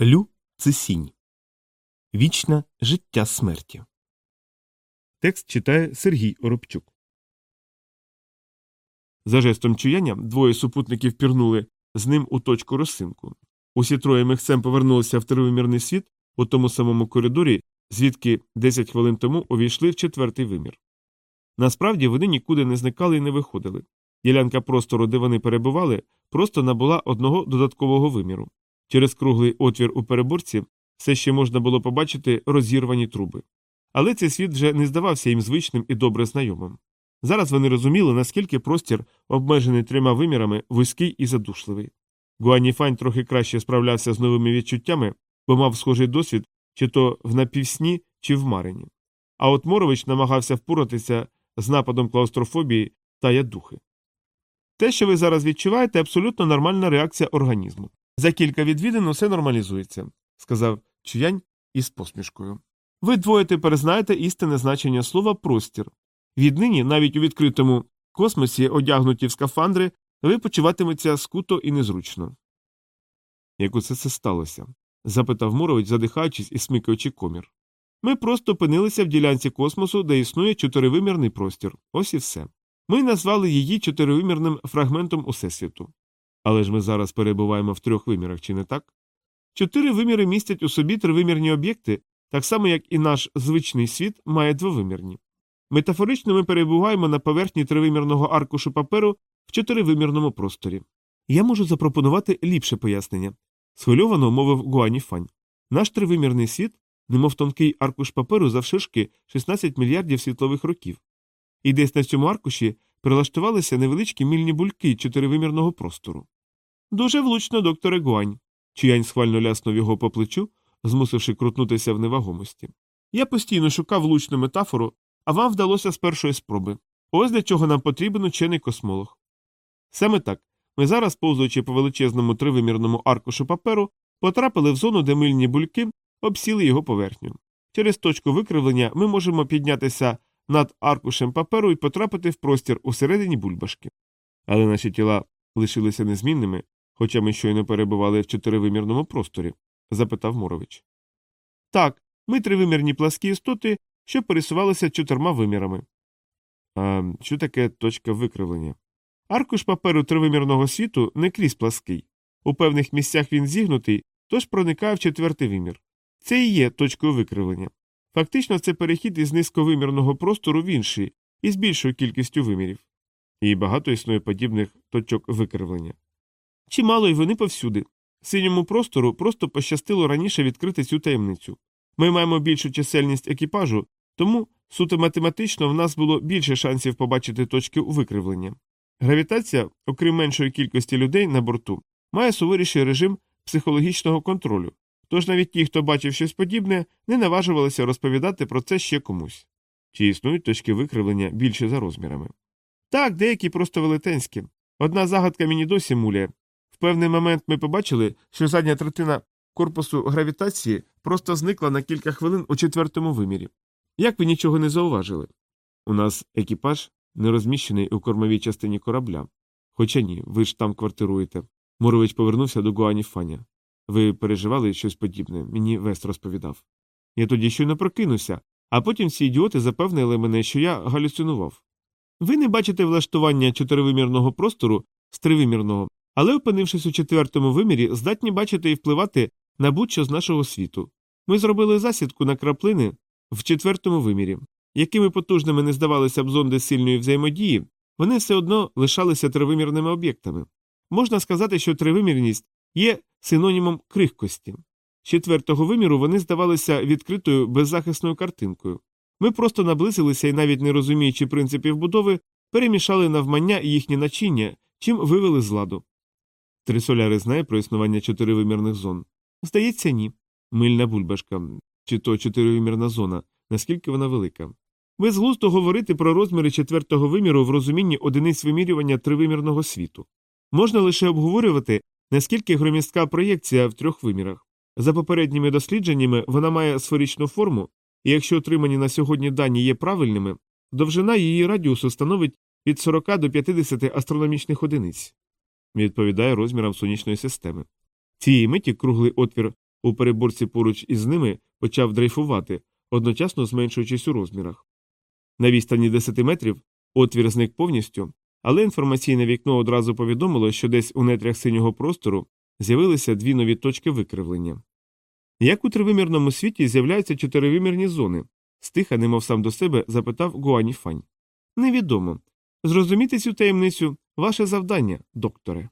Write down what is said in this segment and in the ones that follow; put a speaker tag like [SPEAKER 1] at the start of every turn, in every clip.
[SPEAKER 1] Лю це сінь. Вічне життя смерті. Текст читає Сергій Оробчук. За жестом чуяння двоє супутників пірнули з ним у точку розсинку. Усі троє михцем повернулися в тривимірний світ у тому самому коридорі, звідки 10 хвилин тому увійшли в четвертий вимір. Насправді вони нікуди не зникали і не виходили. Ділянка простору, де вони перебували, просто набула одного додаткового виміру. Через круглий отвір у переборці все ще можна було побачити розірвані труби. Але цей світ вже не здавався їм звичним і добре знайомим. Зараз вони розуміли, наскільки простір, обмежений трьома вимірами, вузький і задушливий. Гуаніфань трохи краще справлявся з новими відчуттями, бо мав схожий досвід чи то в напівсні, чи в марині. А от Морович намагався впоратися з нападом клаустрофобії та ядухи. Те, що ви зараз відчуваєте, абсолютно нормальна реакція організму. За кілька відвідин усе нормалізується, сказав Чуянь із посмішкою. Ви двоє тепер знаєте істинне значення слова простір. Віднині, навіть у відкритому космосі, одягнуті в скафандри, ви почуватиметься скуто і незручно. Як усе це сталося? запитав Мурович, задихаючись і смикаючи комір. Ми просто опинилися в ділянці космосу, де існує чотиривимірний простір. Ось і все. Ми назвали її чотиривимірним фрагментом Усесвіту. Але ж ми зараз перебуваємо в трьох вимірах, чи не так? Чотири виміри містять у собі тривимірні об'єкти, так само, як і наш звичний світ має двовимірні. Метафорично ми перебуваємо на поверхні тривимірного аркушу паперу в чотиривимірному просторі. Я можу запропонувати ліпше пояснення, схвильовано мовив Гуані Фань. Наш тривимірний світ, немов тонкий аркуш паперу завширшки 16 мільярдів світлових років. І десь на цьому аркуші прилаштувалися невеличкі мільні бульки чотиривимірного простору. Дуже влучно, докторе Гуань. Чиянь схвально ляснув його по плечу, змусивши крутнутися в невагомості. Я постійно шукав влучну метафору, а вам вдалося з першої спроби. Ось для чого нам потрібен учений космолог. Саме так ми зараз, повзуючи по величезному тривимірному аркушу паперу, потрапили в зону, де мильні бульки обсіли його поверхню. Через точку викривлення ми можемо піднятися над аркушем паперу і потрапити в простір усередині бульбашки. Але наші тіла лишилися незмінними, хоча ми щойно перебували в чотиривимірному просторі? запитав Морович. Так, ми тривимірні пласкі істоти, що пересувалися чотирма вимірами. А що таке точка викривлення? Аркуш паперу тривимірного світу не крізь плаский. У певних місцях він зігнутий, тож проникає в четвертий вимір. Це і є точкою викривлення. Фактично, це перехід із низьковимірного простору в інший, із більшою кількістю вимірів. І багато існує подібних точок викривлення. Чимало й вони повсюди. Синьому простору просто пощастило раніше відкрити цю таємницю. Ми маємо більшу чисельність екіпажу, тому суто математично в нас було більше шансів побачити точки викривлення. Гравітація, окрім меншої кількості людей на борту, має суворіший режим психологічного контролю, тож навіть ті, хто бачив щось подібне, не наважувалися розповідати про це ще комусь. Чи існують точки викривлення більше за розмірами? Так, деякі просто велетенські. Одна загадка мені досі муляє. Певний момент ми побачили, що задня третина корпусу гравітації просто зникла на кілька хвилин у четвертому вимірі. Як ви нічого не зауважили? У нас екіпаж не розміщений у кормовій частині корабля. Хоча ні, ви ж там квартируєте. Мурович повернувся до Гуані Фаня. Ви переживали щось подібне, мені Вест розповідав. Я тоді щойно прокинувся, а потім ці ідіоти запевнили мене, що я галюцинував. Ви не бачите влаштування чотиривимірного простору з тривимірного, але, опинившись у четвертому вимірі, здатні бачити і впливати на будь-що з нашого світу. Ми зробили засідку на краплини в четвертому вимірі. Якими потужними не здавалися б зонди сильної взаємодії, вони все одно лишалися тривимірними об'єктами. Можна сказати, що тривимірність є синонімом крихкості. З четвертого виміру вони здавалися відкритою беззахисною картинкою. Ми просто наблизилися і, навіть не розуміючи принципів будови, перемішали навмання і їхні начиння, чим вивели з ладу. Три соляри знає про існування чотиривимірних зон. Здається, ні. Мильна бульбашка, чи то чотиривимірна зона, наскільки вона велика. Безглуздо говорити про розміри четвертого виміру в розумінні одиниць вимірювання тривимірного світу. Можна лише обговорювати, наскільки громістка проєкція в трьох вимірах. За попередніми дослідженнями вона має сферичну форму, і якщо отримані на сьогодні дані є правильними, довжина її радіусу становить від 40 до 50 астрономічних одиниць, відповідає розмірам сонячної системи. Цієї миті круглий отвір у переборці поруч із ними почав дрейфувати, одночасно зменшуючись у розмірах. На відстані 10 метрів отвір зник повністю, але інформаційне вікно одразу повідомило, що десь у нетрях синього простору з'явилися дві нові точки викривлення. Як у тривимірному світі з'являються чотиривимірні зони? стиха, немов сам до себе, запитав Гуані Фань. Невідомо. Зрозуміти цю таємницю ваше завдання, докторе.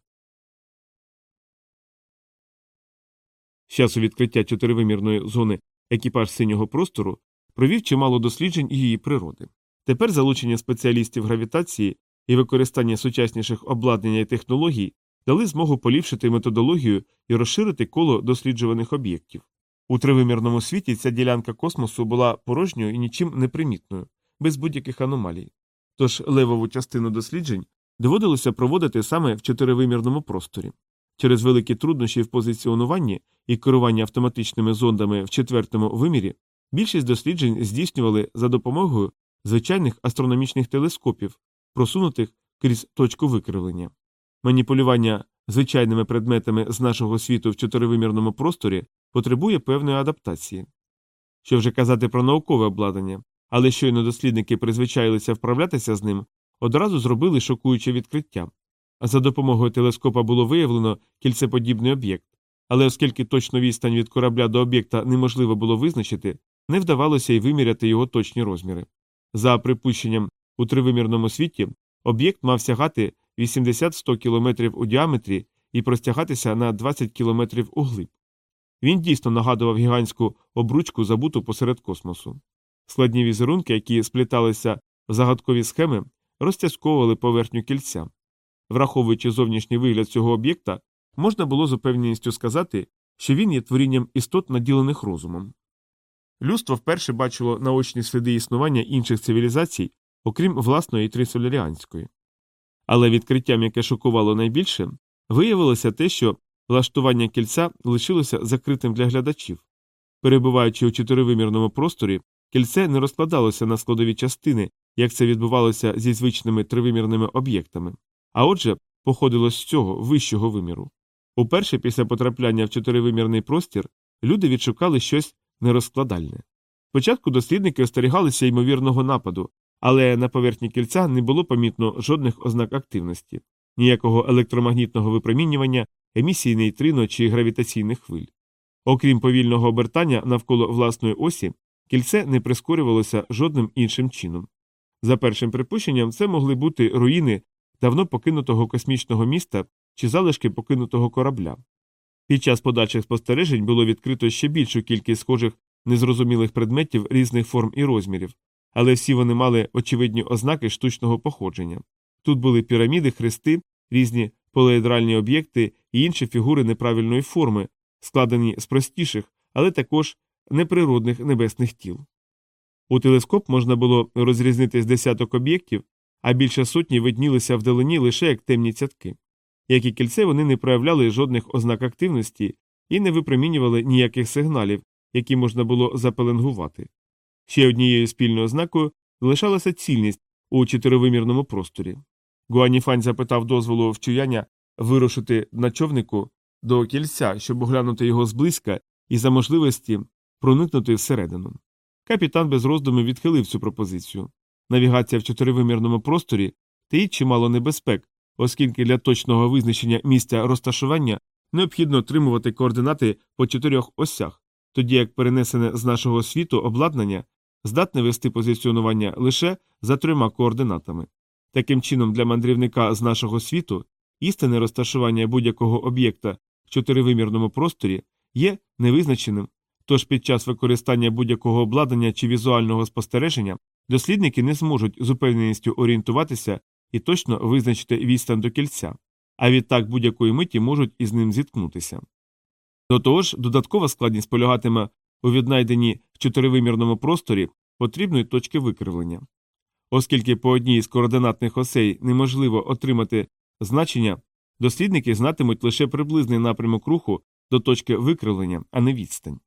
[SPEAKER 1] З часу відкриття чотиривимірної зони екіпаж синього простору провів чимало досліджень її природи. Тепер залучення спеціалістів гравітації і використання сучасніших обладнання і технологій дали змогу поліпшити методологію і розширити коло досліджуваних об'єктів. У тривимірному світі ця ділянка космосу була порожньою і нічим не примітною, без будь-яких аномалій. Тож левову частину досліджень доводилося проводити саме в чотиривимірному просторі. Через великі труднощі в позиціонуванні і керуванні автоматичними зондами в четвертому вимірі більшість досліджень здійснювали за допомогою звичайних астрономічних телескопів, просунутих крізь точку викривлення. Маніпулювання звичайними предметами з нашого світу в чотиривимірному просторі потребує певної адаптації. Що вже казати про наукове обладнання, але щойно дослідники призвичаїлися вправлятися з ним, одразу зробили шокуюче відкриття. За допомогою телескопа було виявлено кільцеподібний об'єкт, але оскільки точну відстань від корабля до об'єкта неможливо було визначити, не вдавалося й виміряти його точні розміри. За припущенням, у тривимірному світі об'єкт мав сягати 80-100 км у діаметрі і простягатися на 20 км углиб. Він дійсно нагадував гігантську обручку, забуту посеред космосу. Складні візерунки, які спліталися в загадкові схеми, розтязковували поверхню кільця. Враховуючи зовнішній вигляд цього об'єкта, можна було з упевненістю сказати, що він є творінням істот, наділених розумом. Людство вперше бачило наочні сліди існування інших цивілізацій, окрім власної трисоляріанської. Але відкриттям, яке шокувало найбільше, виявилося те, що влаштування кільця лишилося закритим для глядачів. Перебуваючи у чотиривимірному просторі, кільце не розкладалося на складові частини, як це відбувалося зі звичними тривимірними об'єктами, а отже, походило з цього вищого виміру. Уперше після потрапляння в чотиривимірний простір люди відшукали щось нерозкладальне. Спочатку дослідники остерігалися ймовірного нападу, але на поверхні кільця не було помітно жодних ознак активності, ніякого електромагнітного випромінювання, емісії нейтрино чи гравітаційних хвиль. Окрім повільного обертання навколо власної осі, кільце не прискорювалося жодним іншим чином. За першим припущенням, це могли бути руїни давно покинутого космічного міста чи залишки покинутого корабля. Під час подальших спостережень було відкрито ще більшу кількість схожих незрозумілих предметів різних форм і розмірів, але всі вони мали очевидні ознаки штучного походження. Тут були піраміди, хрести, різні полеедральні об'єкти і інші фігури неправильної форми, складені з простіших, але також неприродних небесних тіл. У телескоп можна було розрізнити з десяток об'єктів, а більше сотні виднілися вдалині лише як темні цятки. Як і кільце, вони не проявляли жодних ознак активності і не випромінювали ніяких сигналів, які можна було запеленгувати. Ще однією спільною ознакою залишалася цільність у чотиривимірному просторі. Гуаніфань запитав дозволу вчуяння вирушити на човнику до кільця, щоб оглянути його зблизька і за можливості проникнути всередину. Капітан без роздуму відхилив цю пропозицію. Навігація в чотиривимірному просторі таїть чимало небезпек, оскільки для точного визначення місця розташування необхідно отримувати координати по чотирьох осях, тоді як перенесене з нашого світу обладнання здатне вести позиціонування лише за трьома координатами. Таким чином, для мандрівника з нашого світу істинне розташування будь-якого об'єкта в чотиривимірному просторі є невизначеним, тож під час використання будь-якого обладнання чи візуального спостереження дослідники не зможуть з упевненістю орієнтуватися і точно визначити відстань до кільця, а відтак будь-якої миті можуть із ним зіткнутися. До того ж, додаткова складність полягатиме у віднайденні в чотиривимірному просторі потрібної точки викривлення. Оскільки по одній з координатних осей неможливо отримати значення, дослідники знатимуть лише приблизний напрямок руху до точки викривлення, а не відстань.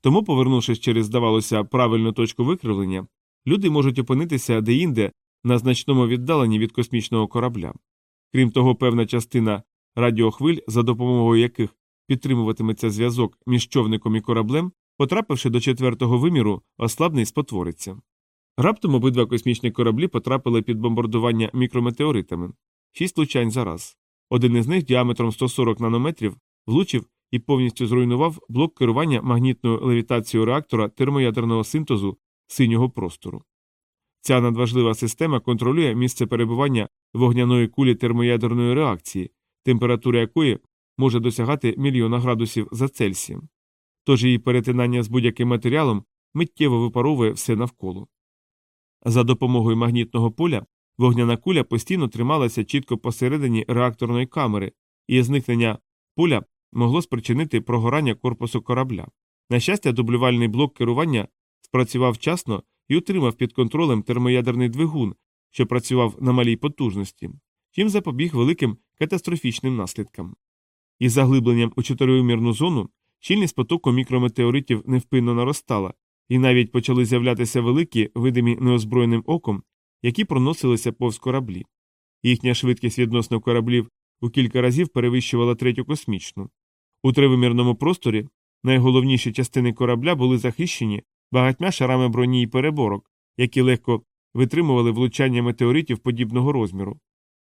[SPEAKER 1] Тому, повернувшись через, здавалося, правильну точку викривлення, люди можуть опинитися деінде на значному віддаленні від космічного корабля. Крім того, певна частина радіохвиль, за допомогою яких підтримуватиметься зв'язок між човником і кораблем, потрапивши до четвертого виміру, ослабне і спотвориться. Раптом обидва космічні кораблі потрапили під бомбардування мікрометеоритами шість влучань за раз. Один із них діаметром 140 нанометрів влучив і повністю зруйнував блок керування магнітною левітацією реактора термоядерного синтезу синього простору. Ця надважлива система контролює місце перебування вогняної кулі термоядерної реакції, температура якої може досягати мільйона градусів за Цельсієм. Тож її перетинання з будь-яким матеріалом миттєво випаровує все навколо. За допомогою магнітного поля вогняна куля постійно трималася чітко посередині реакторної камери, і зникнення поля могло спричинити прогорання корпусу корабля. На щастя, дублювальний блок керування спрацював вчасно і утримав під контролем термоядерний двигун, що працював на малій потужності, чим запобіг великим катастрофічним наслідкам. Із заглибленням у чотиривимірну зону щільність потоку мікрометеоритів невпинно наростала, і навіть почали з'являтися великі, видимі неозброєним оком, які проносилися повз кораблі. Їхня швидкість відносно кораблів у кілька разів перевищувала третю космічну. У тривимірному просторі найголовніші частини корабля були захищені багатьма шарами броні і переборок, які легко витримували влучання метеоритів подібного розміру.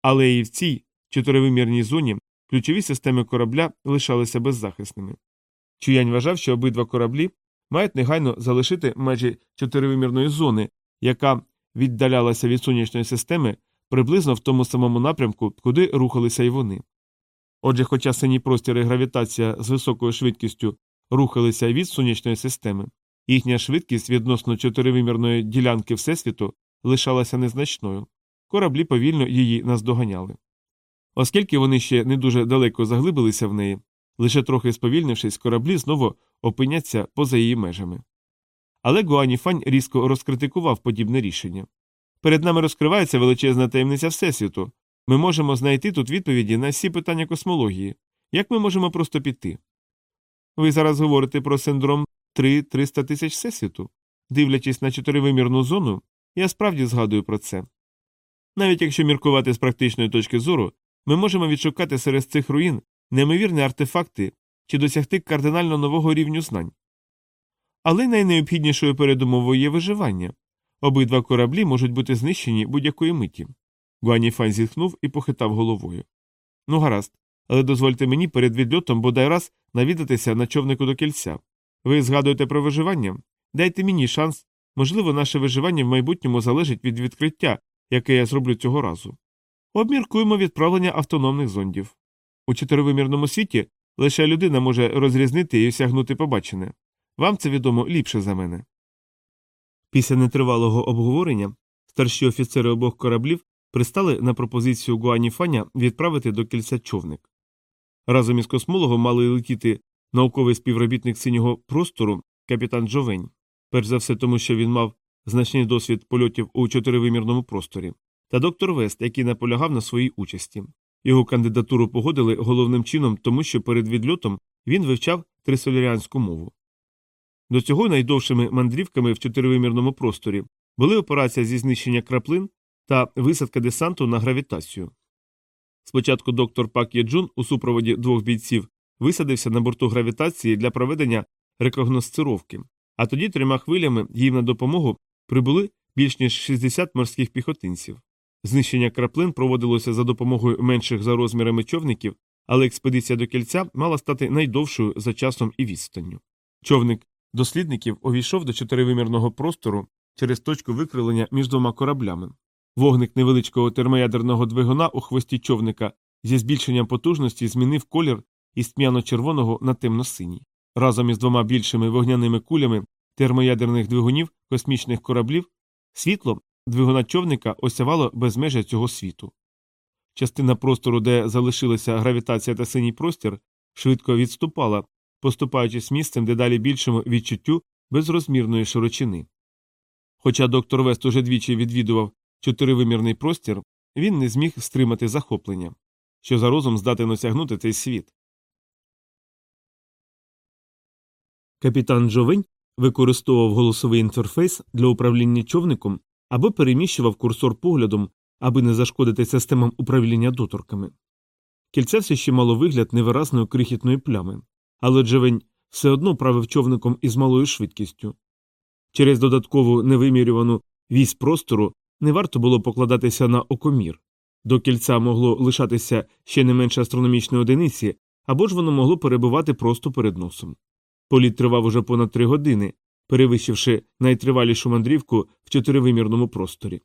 [SPEAKER 1] Але і в цій чотиривимірній зоні ключові системи корабля лишалися беззахисними. Чуянь вважав, що обидва кораблі мають негайно залишити межі чотиривимірної зони, яка віддалялася від сонячної системи приблизно в тому самому напрямку, куди рухалися й вони. Отже, хоча синій простір і гравітація з високою швидкістю рухалися від сонячної системи, їхня швидкість відносно чотиривимірної ділянки Всесвіту лишалася незначною, кораблі повільно її наздоганяли. Оскільки вони ще не дуже далеко заглибилися в неї, лише трохи сповільнившись, кораблі знову опиняться поза її межами. Але Гуаніфань різко розкритикував подібне рішення. Перед нами розкривається величезна таємниця Всесвіту. Ми можемо знайти тут відповіді на всі питання космології. Як ми можемо просто піти? Ви зараз говорите про синдром 3-300 тисяч Всесвіту. Дивлячись на чотиривимірну зону, я справді згадую про це. Навіть якщо міркувати з практичної точки зору, ми можемо відшукати серед цих руїн неймовірні артефакти чи досягти кардинально нового рівню знань. Але найнеобхіднішою передумовою є виживання. Обидва кораблі можуть бути знищені будь-якої миті. Гуаніфань зітхнув і похитав головою. Ну, гаразд, але дозвольте мені перед відльотом бодай раз навідатися на човнику до кільця. Ви згадуєте про виживання? Дайте мені шанс. Можливо, наше виживання в майбутньому залежить від відкриття, яке я зроблю цього разу. Обміркуємо відправлення автономних зондів. У чотиривимірному світі лише людина може розрізнити і осягнути побачене. Вам це відомо ліпше за мене. Після нетривалого обговорення старші офіцери обох кораблів пристали на пропозицію Гуаніфаня відправити до кільця човник. Разом із космологом мали летіти науковий співробітник синього простору капітан Джовень, перш за все тому, що він мав значний досвід польотів у чотиривимірному просторі, та доктор Вест, який наполягав на своїй участі. Його кандидатуру погодили головним чином, тому що перед відльотом він вивчав трисоляріанську мову. До цього найдовшими мандрівками в чотиривимірному просторі були операція зі знищення краплин та висадка десанту на гравітацію. Спочатку доктор Пак Єджун у супроводі двох бійців висадився на борту гравітації для проведення рекогносцировки, а тоді трьома хвилями їм на допомогу прибули більш ніж 60 морських піхотинців. Знищення краплин проводилося за допомогою менших за розмірами човників, але експедиція до кільця мала стати найдовшою за часом і відстанню. Човник дослідників увійшов до чотиривимірного простору через точку викрилення між двома кораблями. Вогник невеличкого термоядерного двигуна у хвості човника зі збільшенням потужності змінив колір із тьмяно-червоного на темно-синій. Разом із двома більшими вогняними кулями термоядерних двигунів космічних кораблів світло двигуна човника осявало безмежя цього світу. Частина простору, де залишилася гравітація та синій простір, швидко відступала, поступаючись місцем дедалі більшому відчуттю безрозмірної широчини. Хоча доктор Вест уже двічі відвідував чотиривимірний простір, він не зміг стримати захоплення, що за розум здатен осягнути цей світ. Капітан Джовень використовував голосовий інтерфейс для управління човником або переміщував курсор поглядом, аби не зашкодити системам управління доторками. Кільце все ще мало вигляд невиразної крихітної плями, але Джевень все одно правив човником із малою швидкістю. Через додаткову невимірювану вісь простору не варто було покладатися на окомір. До кільця могло лишатися ще не менше астрономічної одиниці, або ж воно могло перебувати просто перед носом. Політ тривав уже понад три години, перевищивши найтривалішу мандрівку в чотиривимірному просторі.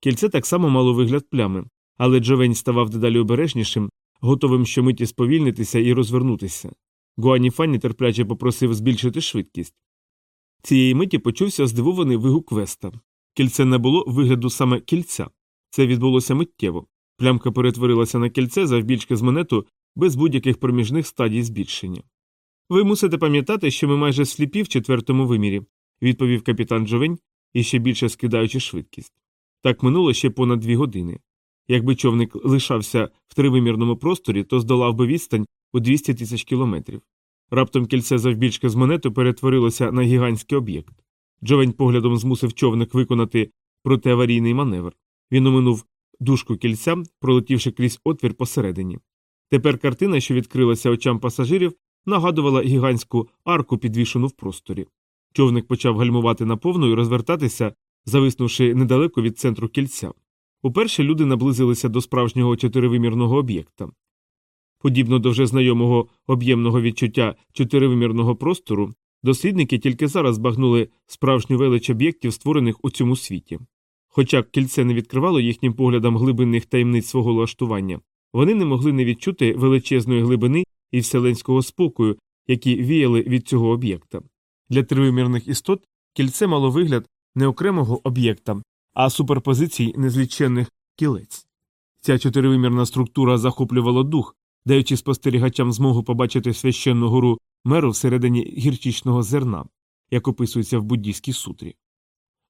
[SPEAKER 1] Кільце так само мало вигляд плями, але Джовень ставав дедалі обережнішим, готовим щомиті сповільнитися і розвернутися. Гуані Фанні терпляче попросив збільшити швидкість. Цієї миті почувся здивований вигук Веста. Кільце не було вигляду саме кільця. Це відбулося миттєво. Плямка перетворилася на кільце завбільшки з монету без будь-яких проміжних стадій збільшення. Ви мусите пам'ятати, що ми майже сліпі в четвертому вимірі, відповів капітан Джовень, іще більше скидаючи швидкість. Так минуло ще понад дві години. Якби човник лишався в тривимірному просторі, то здолав би відстань у 200 тисяч кілометрів. Раптом кільце завбільшки з монету перетворилося на гігантський об'єкт. Джовень поглядом змусив човник виконати протиаварійний маневр. Він оминув дужку кільця, пролетівши крізь отвір посередині. Тепер картина, що відкрилася очам пасажирів, нагадувала гігантську арку, підвішену в просторі. Човник почав гальмувати наповну і розвертатися, зависнувши недалеко від центру кільця. Уперше люди наблизилися до справжнього чотиривимірного об'єкта. Подібно до вже знайомого об'ємного відчуття чотиривимірного простору, дослідники тільки зараз збагнули справжню велич об'єктів, створених у цьому світі. Хоча кільце не відкривало їхнім поглядам глибинних таємниць свого влаштування, вони не могли не відчути величезної глибини і вселенського спокою, які віяли від цього об'єкта. Для тривимірних істот кільце мало вигляд не окремого об'єкта, а суперпозицій незліченних кілець. Ця чотиривимірна структура захоплювала дух, даючи спостерігачам змогу побачити священну гору меру всередині гірчичного зерна, як описується в буддійській сутрі.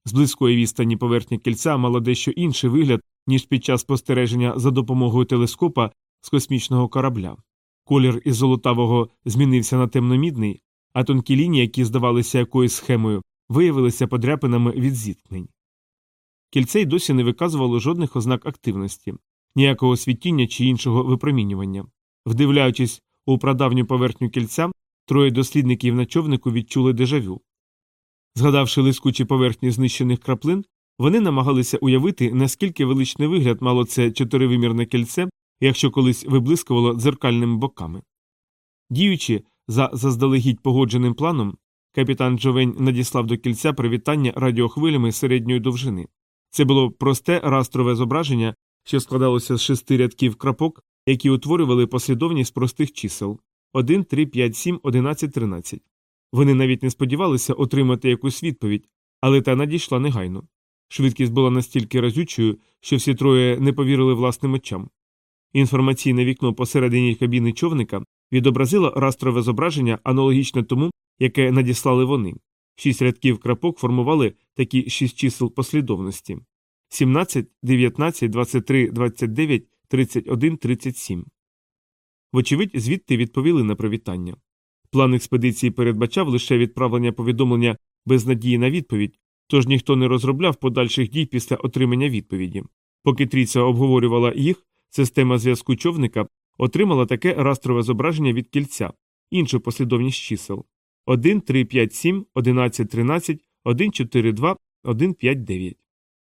[SPEAKER 1] З близької відстані поверхня кільця мала дещо інший вигляд, ніж під час спостереження за допомогою телескопа з космічного корабля. Колір із золотавого змінився на темномідний, а тонкі лінії, які здавалися якоюсь схемою, виявилися подряпинами від зіткнень. Кільце й досі не виказувало жодних ознак активності, ніякого світіння чи іншого випромінювання. Вдивляючись у прадавню поверхню кільця, троє дослідників на човнику відчули дежавю. Згадавши лискучі поверхні знищених краплин, вони намагалися уявити, наскільки величний вигляд мало це чотиривимірне кільце, якщо колись виблискувало дзеркальними боками. Діючи за заздалегідь погодженим планом, капітан Джовень надіслав до кільця привітання радіохвилями середньої довжини. Це було просте растрове зображення, що складалося з шести рядків крапок, які утворювали послідовність простих чисел 1, 3, 5, 7, 11, 13. Вони навіть не сподівалися отримати якусь відповідь, але та надійшла негайно. Швидкість була настільки разючою, що всі троє не повірили власним очам. Інформаційне вікно посередині кабіни човника відобразило растрове зображення, аналогічне тому, яке надіслали вони. Шість рядків крапок формували такі шість чисел послідовності 17, 19, 23, 29, 31, 37. Вочевидь, звідти відповіли на привітання. План експедиції передбачав лише відправлення повідомлення без надії на відповідь, тож ніхто не розробляв подальших дій після отримання відповіді. Поки трійця обговорювала їх, система зв'язку човника отримала таке растрове зображення від кільця, іншу послідовність чисел 1, 3, 5, 7, 11, 13, 1, 4, 2, 1, 5, 9.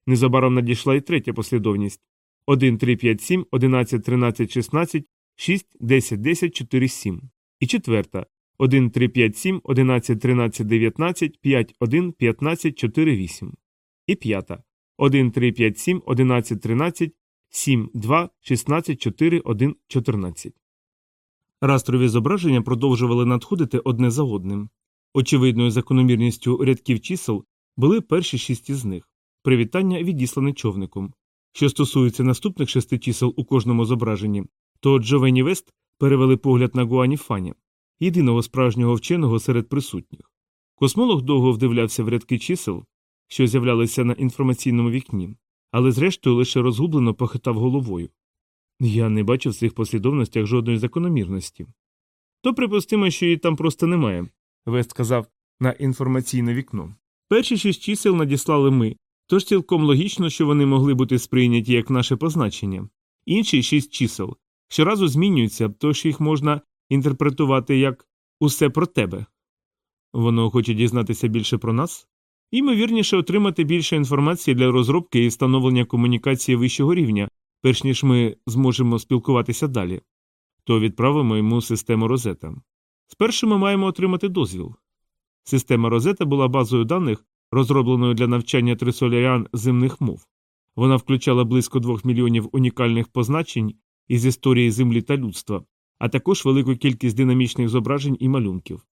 [SPEAKER 1] Незабаром надійшла і третя послідовність 1, 3, 5, 7, 11, 13, 16, 6, 10, 10, 4, 7. І четверта 1, 3, 5, 7, 11, 13, 19, 5, 1, 15, 4, 8. І п'ята 1, 3, 5, 7, 11, 13, 7, 2, 16, 4, 1, 14. Растрові зображення продовжували надходити одне за одним. Очевидною закономірністю рядків чисел були перші шість із них привітання відіслане човником. Що стосується наступних шести чисел у кожному зображенні, то Джовені Вест перевели погляд на Гуані Фані, єдиного справжнього вченого серед присутніх. Космолог довго вдивлявся в рядки чисел, що з'являлися на інформаційному вікні, але зрештою лише розгублено похитав головою. Я не бачу в цих послідовностях жодної закономірності. То припустимо, що її там просто немає, Вест сказав на інформаційне вікно. Перші шість чисел надіслали ми, тож цілком логічно, що вони могли бути сприйняті як наше позначення. Інші шість чисел щоразу змінюються, тож їх можна інтерпретувати як усе про тебе. Воно хоче дізнатися більше про нас? Ймовірніше отримати більше інформації для розробки і встановлення комунікації вищого рівня, перш ніж ми зможемо спілкуватися далі. То відправимо йому систему Розета. Спершу ми маємо отримати дозвіл. Система Розета була базою даних, розробленою для навчання трисолярян земних мов. Вона включала близько двох мільйонів унікальних позначень із історії Землі та людства, а також велику кількість динамічних зображень і малюнків.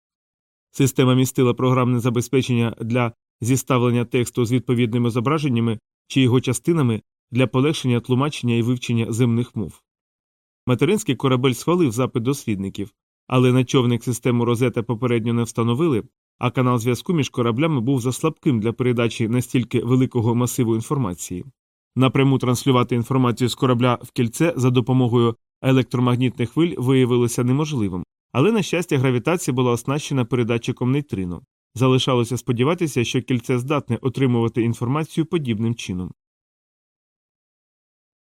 [SPEAKER 1] Система містила програмне забезпечення для зіставлення тексту з відповідними зображеннями чи його частинами для полегшення тлумачення і вивчення земних мов. Материнський корабель схвалив запит дослідників, але на човник систему Розета попередньо не встановили, а канал зв'язку між кораблями був заслабким для передачі настільки великого масиву інформації. Напряму транслювати інформацію з корабля в кільце за допомогою електромагнітних хвиль виявилося неможливим, але, на щастя, гравітація була оснащена передатчиком нейтрино. Залишалося сподіватися, що кільце здатне отримувати інформацію подібним чином.